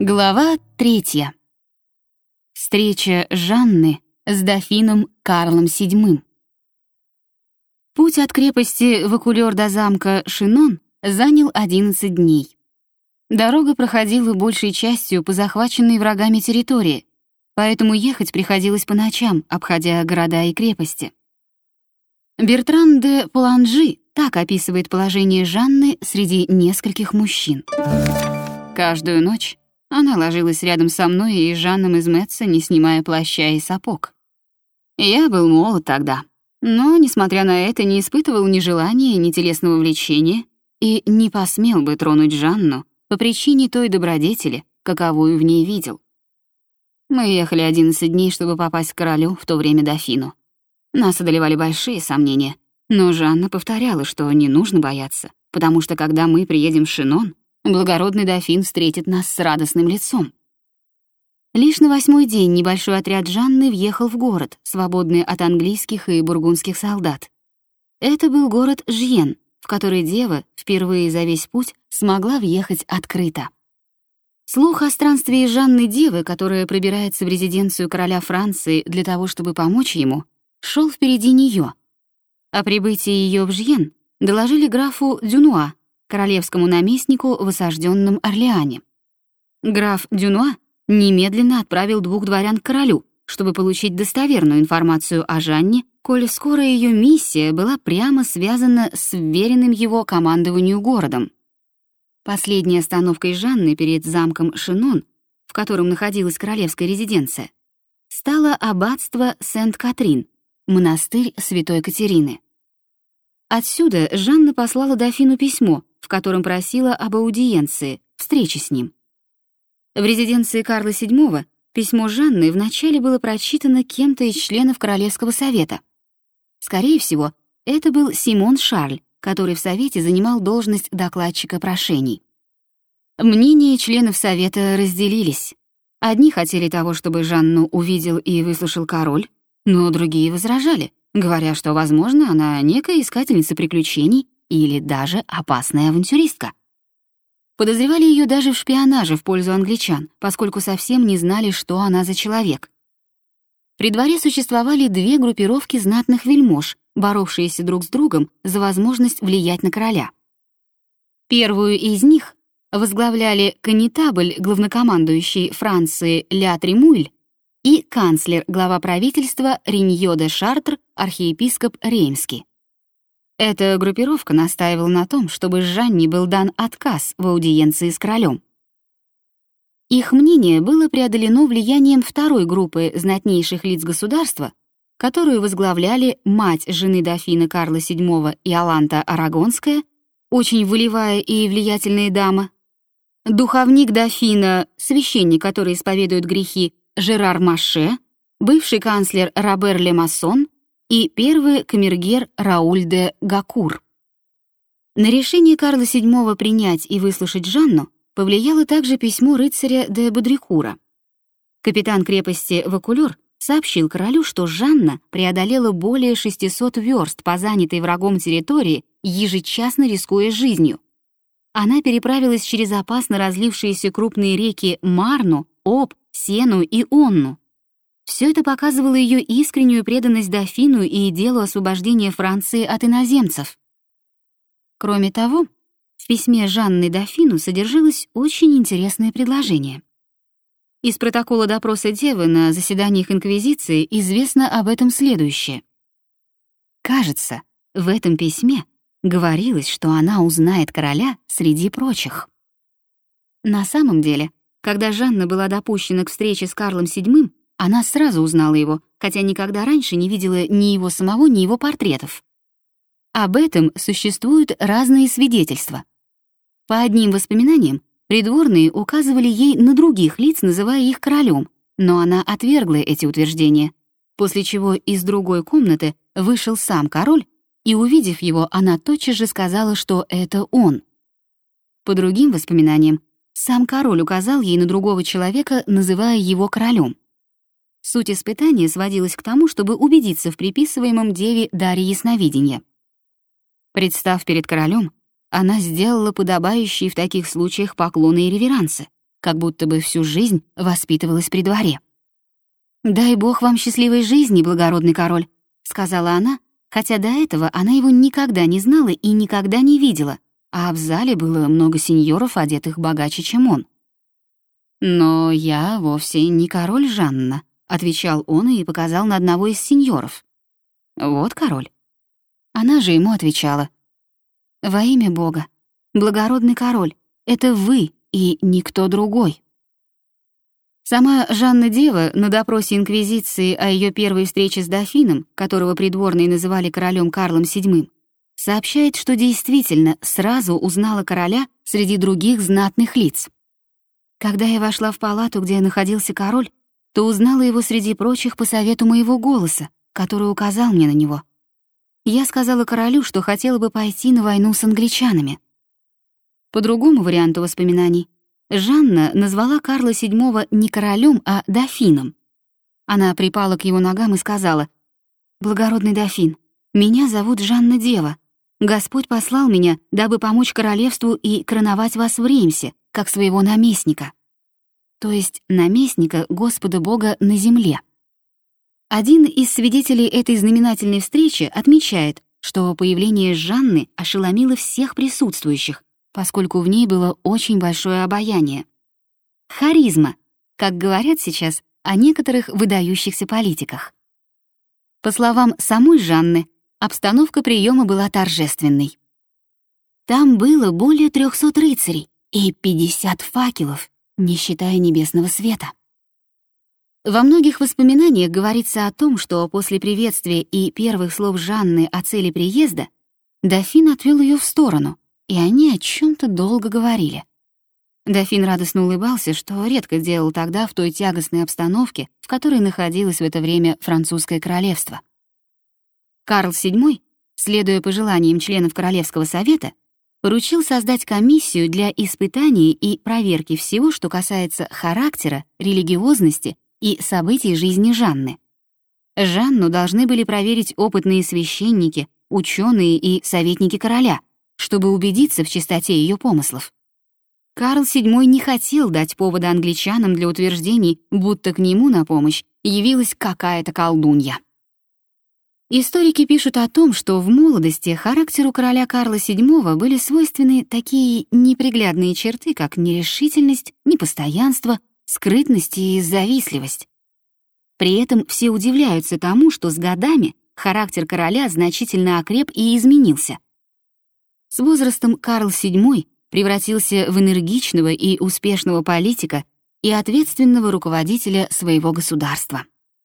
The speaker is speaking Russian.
Глава третья. Встреча Жанны с дофином Карлом VII. Путь от крепости Вакулёр до замка Шинон занял 11 дней. Дорога проходила большей частью по захваченной врагами территории, поэтому ехать приходилось по ночам, обходя города и крепости. Бертран де Поланжи так описывает положение Жанны среди нескольких мужчин. Каждую ночь она ложилась рядом со мной и Жанном из Мэтца, не снимая плаща и сапог. Я был молод тогда, но, несмотря на это, не испытывал ни желания, ни телесного влечения и не посмел бы тронуть Жанну по причине той добродетели, каковую в ней видел. Мы ехали 11 дней, чтобы попасть к королю, в то время дофину. Нас одолевали большие сомнения, но Жанна повторяла, что не нужно бояться, потому что когда мы приедем в Шинон, благородный дофин встретит нас с радостным лицом. Лишь на восьмой день небольшой отряд Жанны въехал в город, свободный от английских и бургундских солдат. Это был город Жьен, в который дева впервые за весь путь смогла въехать открыто. Слух о странстве Жанны Девы, которая пробирается в резиденцию короля Франции для того, чтобы помочь ему, шел впереди нее. О прибытии ее в Жьен доложили графу Дюнуа, королевскому наместнику в осажденном Орлеане. Граф Дюнуа немедленно отправил двух дворян к королю, чтобы получить достоверную информацию о Жанне, коль скоро ее миссия была прямо связана с веренным его командованию городом. Последней остановкой Жанны перед замком Шинон, в котором находилась королевская резиденция, стало аббатство Сент-Катрин, монастырь Святой Катерины. Отсюда Жанна послала дофину письмо, в котором просила об аудиенции, встрече с ним. В резиденции Карла VII письмо Жанны вначале было прочитано кем-то из членов Королевского совета. Скорее всего, это был Симон Шарль, который в совете занимал должность докладчика прошений. Мнения членов совета разделились. Одни хотели того, чтобы Жанну увидел и выслушал король, но другие возражали, говоря, что, возможно, она некая искательница приключений или даже опасная авантюристка. Подозревали ее даже в шпионаже в пользу англичан, поскольку совсем не знали, что она за человек. При дворе существовали две группировки знатных вельмож, боровшиеся друг с другом за возможность влиять на короля. Первую из них возглавляли канитабль, главнокомандующий Франции Ля Тремуль, и канцлер, глава правительства Риньо де Шартр, архиепископ Реймский. Эта группировка настаивала на том, чтобы Жанне был дан отказ в аудиенции с королем. Их мнение было преодолено влиянием второй группы знатнейших лиц государства, которую возглавляли мать жены дофина Карла VII Иоланта Арагонская, очень волевая и влиятельная дама, духовник дофина, священник, который исповедует грехи, Жерар Маше, бывший канцлер Робер Лемассон и первый камергер Рауль де Гакур. На решение Карла VII принять и выслушать Жанну повлияло также письмо рыцаря де Будрикура. Капитан крепости Вакулер сообщил королю, что Жанна преодолела более 600 верст по занятой врагом территории, ежечасно рискуя жизнью. Она переправилась через опасно разлившиеся крупные реки Марну, Об, Сену и Онну, все это показывало ее искреннюю преданность дофину и делу освобождения Франции от иноземцев. Кроме того, в письме Жанны дофину содержалось очень интересное предложение. Из протокола допроса девы на заседаниях Инквизиции известно об этом следующее. Кажется, в этом письме говорилось, что она узнает короля среди прочих. На самом деле, когда Жанна была допущена к встрече с Карлом VII, она сразу узнала его, хотя никогда раньше не видела ни его самого, ни его портретов. Об этом существуют разные свидетельства. По одним воспоминаниям, придворные указывали ей на других лиц, называя их королем, но она отвергла эти утверждения, после чего из другой комнаты вышел сам король, и, увидев его, она тотчас же сказала, что это он. По другим воспоминаниям, сам король указал ей на другого человека, называя его королем. Суть испытания сводилась к тому, чтобы убедиться в приписываемом деве даре ясновидения. Представ перед королем, она сделала подобающие в таких случаях поклоны и реверансы, как будто бы всю жизнь воспитывалась при дворе. «Дай бог вам счастливой жизни, благородный король», — сказала она, хотя до этого она его никогда не знала и никогда не видела, а в зале было много сеньоров, одетых богаче, чем он. «Но я вовсе не король Жанна», — отвечал он и показал на одного из сеньоров. «Вот король». Она же ему отвечала. «Во имя Бога, благородный король, это вы и никто другой». Сама Жанна Дева на допросе Инквизиции о ее первой встрече с дофином, которого придворные называли королем Карлом VII, сообщает, что действительно сразу узнала короля среди других знатных лиц. Когда я вошла в палату, где находился король, то узнала его среди прочих по совету моего голоса, который указал мне на него. Я сказала королю, что хотела бы пойти на войну с англичанами. По другому варианту воспоминаний, Жанна назвала Карла VII не королем, а дофином. Она припала к его ногам и сказала, «Благородный дофин, меня зовут Жанна Дева. Господь послал меня, дабы помочь королевству и короновать вас в Римсе, как своего наместника». То есть наместника Господа Бога на земле. Один из свидетелей этой знаменательной встречи отмечает, что появление Жанны ошеломило всех присутствующих, поскольку в ней было очень большое обаяние. Харизма, как говорят сейчас о некоторых выдающихся политиках. По словам самой Жанны, обстановка приема была торжественной. Там было более 300 рыцарей и 50 факелов, не считая небесного света. Во многих воспоминаниях говорится о том, что после приветствия и первых слов Жанны о цели приезда дофин отвел ее в сторону, и они о чем то долго говорили. Дофин радостно улыбался, что редко делал тогда в той тягостной обстановке, в которой находилось в это время французское королевство. Карл VII, следуя пожеланиям членов Королевского совета, поручил создать комиссию для испытаний и проверки всего, что касается характера, религиозности и событий жизни Жанны. Жанну должны были проверить опытные священники, ученые и советники короля — чтобы убедиться в чистоте ее помыслов. Карл VII не хотел дать повода англичанам для утверждений, будто к нему на помощь явилась какая-то колдунья. Историки пишут о том, что в молодости характеру короля Карла VII были свойственны такие неприглядные черты, как нерешительность, непостоянство, скрытность и завистливость. При этом все удивляются тому, что с годами характер короля значительно окреп и изменился — с возрастом Карл VII превратился в энергичного и успешного политика и ответственного руководителя своего государства.